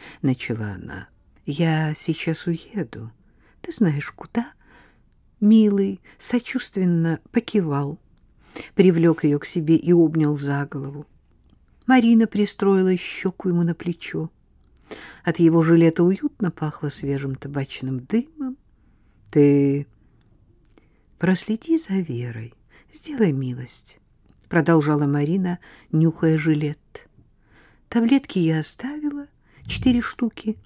— начала она. «Я сейчас уеду. Ты знаешь, куда?» Милый сочувственно покивал, привлек ее к себе и обнял за голову. Марина пристроила щеку ему на плечо. От его жилета уютно пахло свежим табачным дымом. — Ты проследи за Верой, сделай милость, — продолжала Марина, нюхая жилет. Таблетки я оставила, четыре штуки.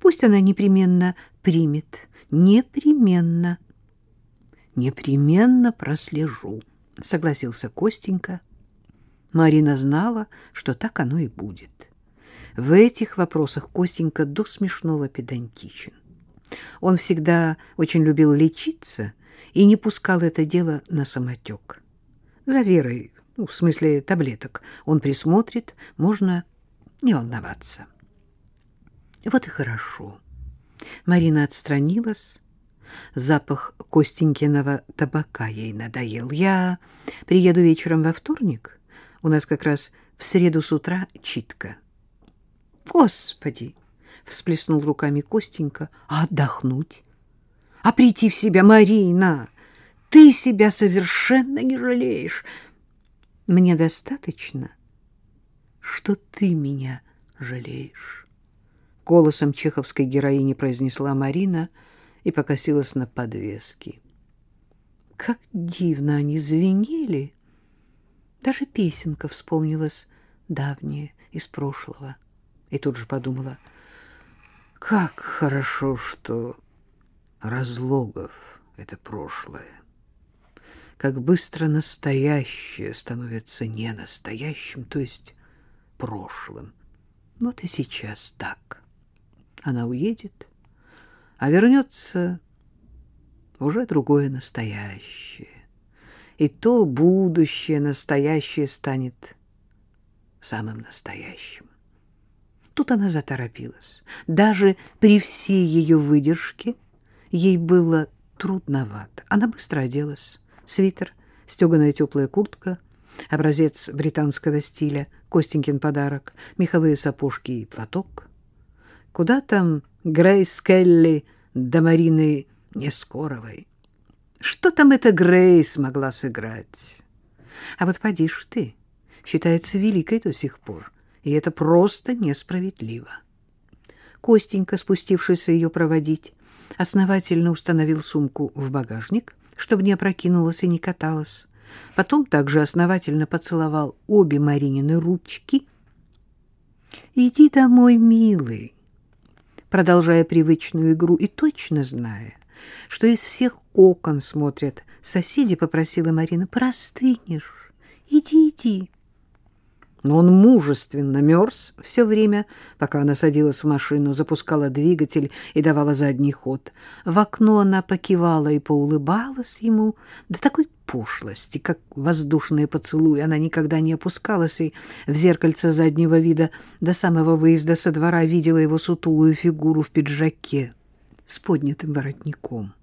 Пусть она непременно примет, непременно. Непременно прослежу, согласился Костенька. Марина знала, что так оно и будет. В этих вопросах Костенька до смешного педантичен. Он всегда очень любил лечиться и не пускал это дело на самотек. За Верой, ну, в смысле таблеток, он присмотрит, можно не волноваться. Вот и хорошо. Марина отстранилась. Запах Костенькиного табака ей надоел. Я приеду вечером во вторник. У нас как раз в среду с утра читка. Господи! Всплеснул руками Костенька. А отдохнуть? А прийти в себя, Марина? Ты себя совершенно не жалеешь. Мне достаточно, что ты меня жалеешь. Голосом чеховской героини произнесла Марина и покосилась на подвески. Как дивно они звенели! Даже песенка вспомнилась давняя, из прошлого. И тут же подумала, как хорошо, что разлогов — это прошлое. Как быстро настоящее становится ненастоящим, то есть прошлым. Вот и сейчас так. Она уедет, а вернется уже другое настоящее. И то будущее настоящее станет самым настоящим. Тут она заторопилась. Даже при всей ее выдержке ей было трудновато. Она быстро оделась. Свитер, стеганая теплая куртка, образец британского стиля, Костенькин подарок, меховые сапожки и платок. Куда там Грейс Келли до Марины Нескоровой? Что там эта Грейс могла сыграть? А вот поди ж ты, считается великой до сих пор и это просто несправедливо. Костенька, спустившийся ее проводить, основательно установил сумку в багажник, чтобы не опрокинулась и не каталась. Потом также основательно поцеловал обе Маринины ручки. «Иди домой, милый», продолжая привычную игру и точно зная, что из всех окон смотрят соседи, попросила Марина, «Простынешь, иди, иди» но он мужественно мерз все время, пока она садилась в машину, запускала двигатель и давала задний ход. В окно она покивала и поулыбалась ему до такой пошлости, как воздушные поцелуи. Она никогда не опускалась и в зеркальце заднего вида до самого выезда со двора видела его сутулую фигуру в пиджаке с поднятым воротником.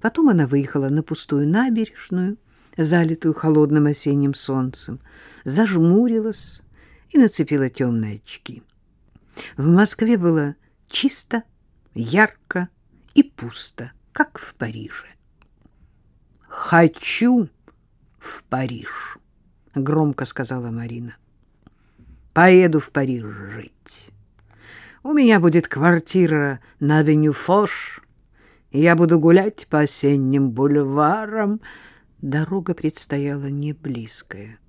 Потом она выехала на пустую набережную, залитую холодным осенним солнцем, зажмурилась и нацепила темные очки. В Москве было чисто, ярко и пусто, как в Париже. «Хочу в Париж», — громко сказала Марина. «Поеду в Париж жить. У меня будет квартира на авеню Фош, я буду гулять по осенним бульварам, Дорога предстояла не близкая.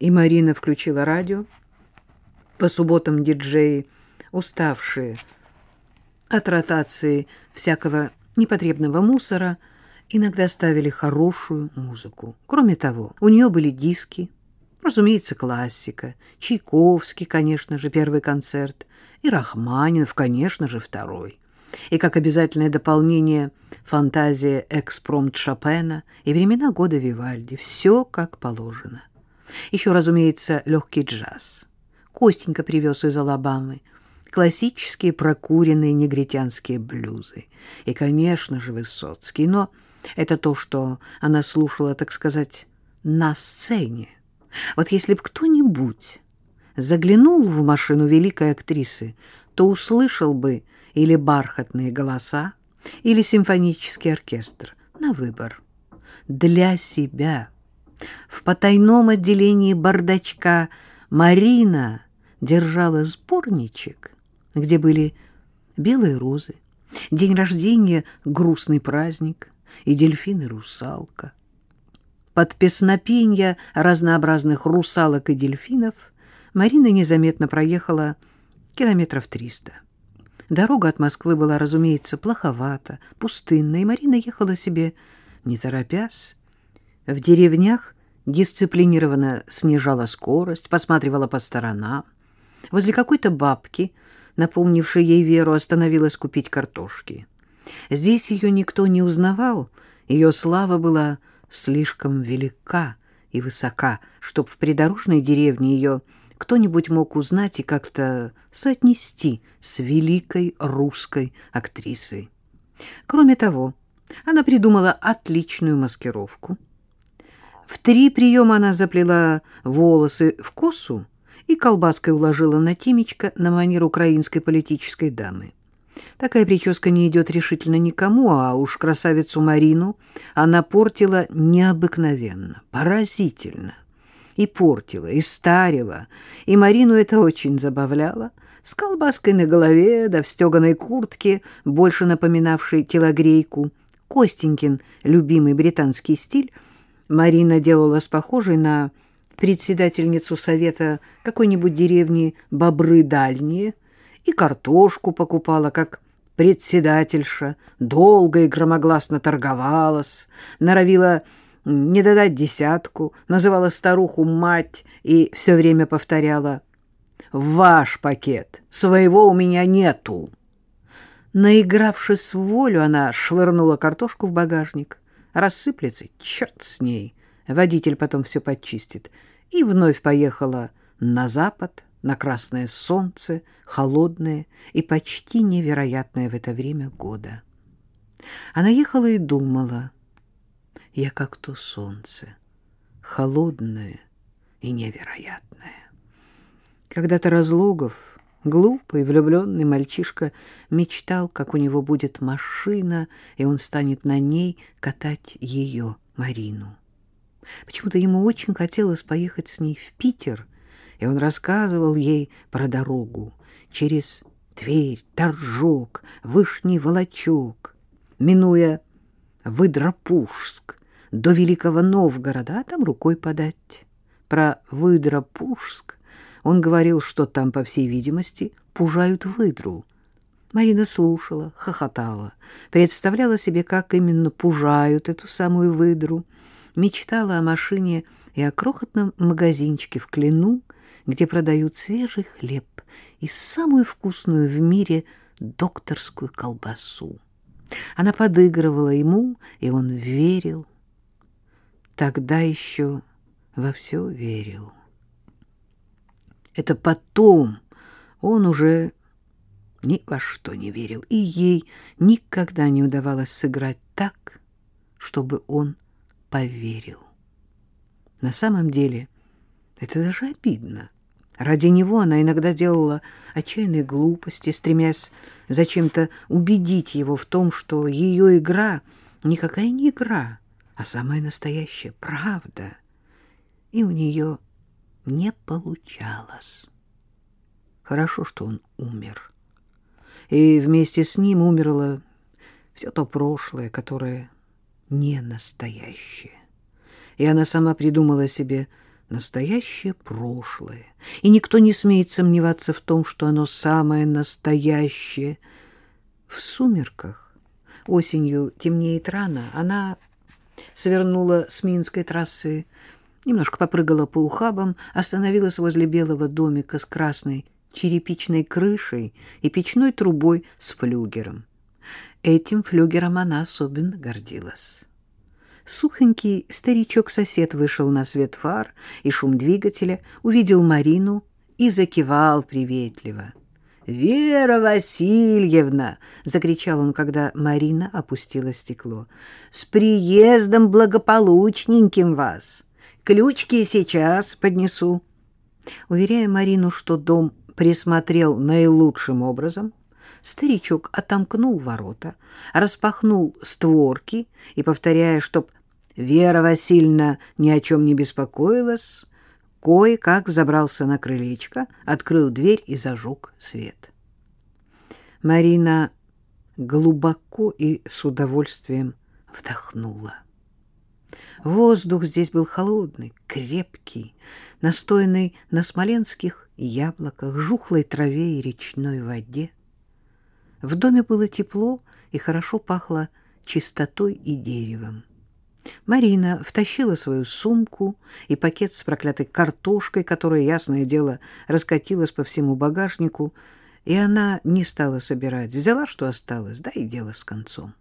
И Марина включила радио. По субботам диджеи, уставшие от ротации всякого непотребного мусора, иногда ставили хорошую музыку. Кроме того, у нее были диски, разумеется, классика, Чайковский, конечно же, первый концерт, и Рахманинов, конечно же, второй и как обязательное дополнение фантазия экспромт Шопена и времена года Вивальди. Все как положено. Еще, разумеется, легкий джаз. Костенька привез из Алабамы классические прокуренные негритянские блюзы. И, конечно же, Высоцкий. Но это то, что она слушала, так сказать, на сцене. Вот если бы кто-нибудь заглянул в машину великой актрисы, то услышал бы или бархатные голоса, или симфонический оркестр на выбор. Для себя в потайном отделении бардачка Марина держала сборничек, где были белые розы, день рождения — грустный праздник и дельфин и русалка. Под песнопенья разнообразных русалок и дельфинов Марина незаметно проехала километров триста. Дорога от Москвы была, разумеется, плоховата, пустынная, и Марина ехала себе, не торопясь. В деревнях дисциплинированно снижала скорость, посматривала по сторонам. Возле какой-то бабки, напомнившей ей Веру, остановилась купить картошки. Здесь ее никто не узнавал, ее слава была слишком велика и высока, чтоб в придорожной деревне ее кто-нибудь мог узнать и как-то соотнести с великой русской актрисой. Кроме того, она придумала отличную маскировку. В три приема она заплела волосы в косу и колбаской уложила на темечко на манер украинской политической дамы. Такая прическа не идет решительно никому, а уж красавицу Марину она портила необыкновенно, поразительно. И портила, и старила, и Марину это очень забавляло. С колбаской на голове, да в стеганой куртке, больше напоминавшей телогрейку. Костенькин, любимый британский стиль, Марина делала с похожей на председательницу совета какой-нибудь деревни «Бобры дальние», и картошку покупала, как председательша, долго и громогласно торговалась, норовила не додать десятку, называла старуху мать и все время повторяла «Ваш пакет, своего у меня нету». Наигравшись в волю, она швырнула картошку в багажник. Рассыплется, черт с ней, водитель потом все подчистит. И вновь поехала на запад, на красное солнце, холодное и почти невероятное в это время года. Она ехала и думала, я как то солнце, холодное и невероятное. Когда-то Разлогов, глупый, влюбленный мальчишка, мечтал, как у него будет машина, и он станет на ней катать ее, Марину. Почему-то ему очень хотелось поехать с ней в Питер — и он рассказывал ей про дорогу через Тверь, Торжок, Вышний Волочок, минуя Выдропушск до Великого Новгорода, а там рукой подать. Про Выдропушск он говорил, что там, по всей видимости, пужают выдру. Марина слушала, хохотала, представляла себе, как именно пужают эту самую выдру, мечтала о машине и о крохотном магазинчике в Клину, где продают свежий хлеб и самую вкусную в мире докторскую колбасу. Она подыгрывала ему, и он верил. Тогда еще во все верил. Это потом он уже ни во что не верил, и ей никогда не удавалось сыграть так, чтобы он поверил. На самом деле это даже обидно. Ради него она иногда делала отчаянные глупости, стремясь зачем-то убедить его в том, что ее игра никакая не игра, а самая настоящая правда. И у нее не получалось. Хорошо, что он умер. И вместе с ним умерло все то прошлое, которое не настоящее. И она сама придумала себе настоящее прошлое, и никто не смеет сомневаться в том, что оно самое настоящее. В сумерках, осенью темнеет рано, она свернула с Минской трассы, немножко попрыгала по ухабам, остановилась возле белого домика с красной черепичной крышей и печной трубой с флюгером. Этим флюгером она особенно гордилась. Сухонький старичок-сосед вышел на свет фар и шум двигателя, увидел Марину и закивал приветливо. «Вера Васильевна!» — закричал он, когда Марина опустила стекло. «С приездом благополучненьким вас! Ключки сейчас поднесу!» Уверяя Марину, что дом присмотрел наилучшим образом, старичок отомкнул ворота, распахнул створки и, повторяя, чтоб Вера Васильевна ни о чем не беспокоилась, кое-как взобрался на крылечко, открыл дверь и зажег свет. Марина глубоко и с удовольствием вдохнула. Воздух здесь был холодный, крепкий, настоянный на смоленских яблоках, жухлой траве и речной воде. В доме было тепло и хорошо пахло чистотой и деревом. Марина втащила свою сумку и пакет с проклятой картошкой, которая, ясное дело, раскатилась по всему багажнику, и она не стала собирать. Взяла, что осталось, да и дело с концом.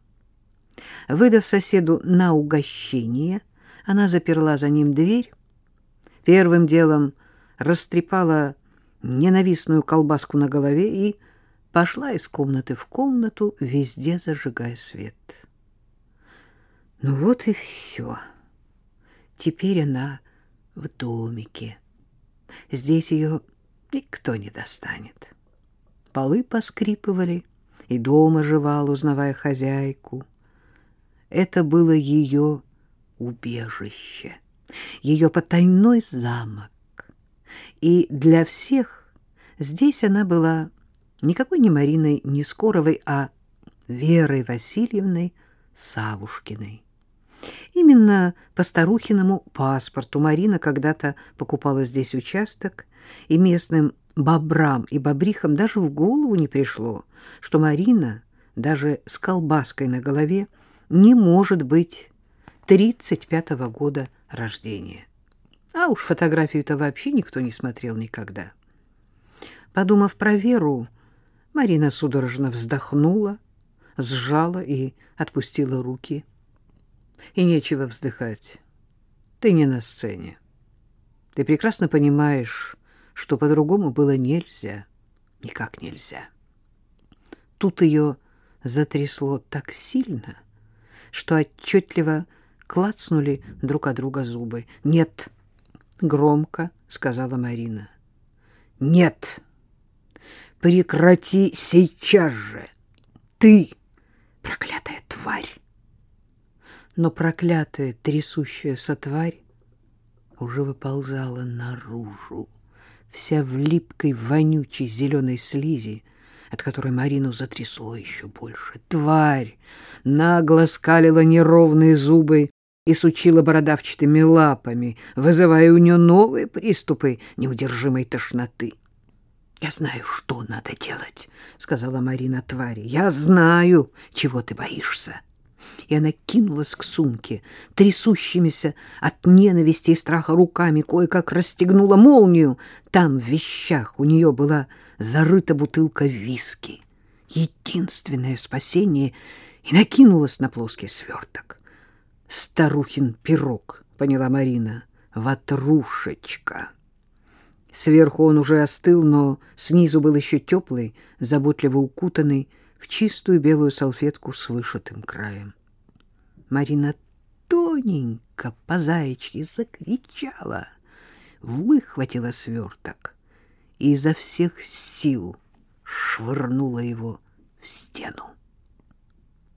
Выдав соседу на угощение, она заперла за ним дверь, первым делом растрепала ненавистную колбаску на голове и пошла из комнаты в комнату, везде зажигая свет. Ну вот и все. Теперь она в домике. Здесь ее никто не достанет. Полы поскрипывали, и дом оживал, узнавая хозяйку. Это было ее убежище, ее потайной замок. И для всех здесь она была никакой не Мариной Нескоровой, а Верой Васильевной Савушкиной. Именно по старухиному паспорту Марина когда-то покупала здесь участок, и местным бобрам и бобрихам даже в голову не пришло, что Марина, даже с колбаской на голове, не может быть 35-го года рождения. А уж фотографию-то вообще никто не смотрел никогда. Подумав про Веру, Марина судорожно вздохнула, сжала и отпустила руки. И нечего вздыхать. Ты не на сцене. Ты прекрасно понимаешь, что по-другому было нельзя, никак нельзя. Тут ее затрясло так сильно, что отчетливо клацнули друг от друга зубы. «Нет!» — громко сказала Марина. «Нет! Прекрати сейчас же! Ты, проклятая тварь!» Но проклятая трясущаяся тварь уже выползала наружу, вся в липкой, вонючей зеленой слизи, от которой Марину затрясло еще больше. Тварь нагло скалила неровные зубы и сучила бородавчатыми лапами, вызывая у нее новые приступы неудержимой тошноты. — Я знаю, что надо делать, — сказала Марина твари. — Я знаю, чего ты боишься и она кинулась к сумке, трясущимися от ненависти и страха руками, кое-как расстегнула молнию. Там в вещах у нее была зарыта бутылка виски. Единственное спасение и накинулась на плоский сверток. «Старухин пирог», — поняла Марина, — «ватрушечка». Сверху он уже остыл, но снизу был еще теплый, заботливо укутанный в чистую белую салфетку с вышитым краем. Марина тоненько по заячьи закричала, выхватила сверток и изо всех сил швырнула его в стену.